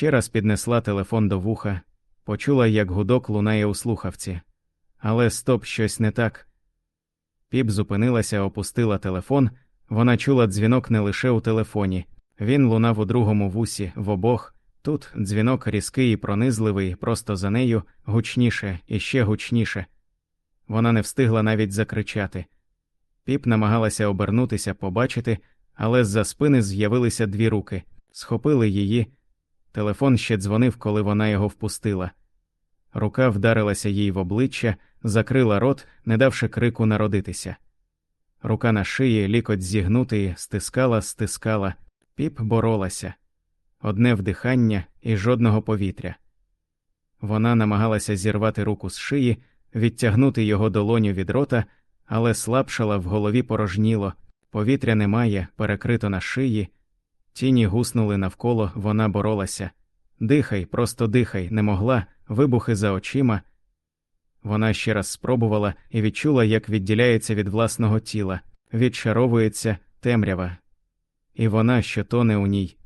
Ще раз піднесла телефон до вуха, почула, як гудок лунає у слухавці. Але стоп, щось не так. Піп зупинилася, опустила телефон. Вона чула дзвінок не лише у телефоні. Він лунав у другому вусі, в обох. Тут дзвінок різкий і пронизливий, просто за нею, гучніше і ще гучніше. Вона не встигла навіть закричати. Піп намагалася обернутися, побачити, але з-за спини з'явилися дві руки, схопили її. Телефон ще дзвонив, коли вона його впустила. Рука вдарилася їй в обличчя, закрила рот, не давши крику народитися. Рука на шиї, лікоть зігнутий, стискала, стискала. Піп боролася одне вдихання і жодного повітря. Вона намагалася зірвати руку з шиї, відтягнути його долоню від рота, але слабшала в голові порожніло, повітря немає, перекрито на шиї. Тіні гуснули навколо, вона боролася. Дихай, просто дихай, не могла, вибухи за очима. Вона ще раз спробувала і відчула, як відділяється від власного тіла, відчаровується темрява. І вона, що тоне у ній,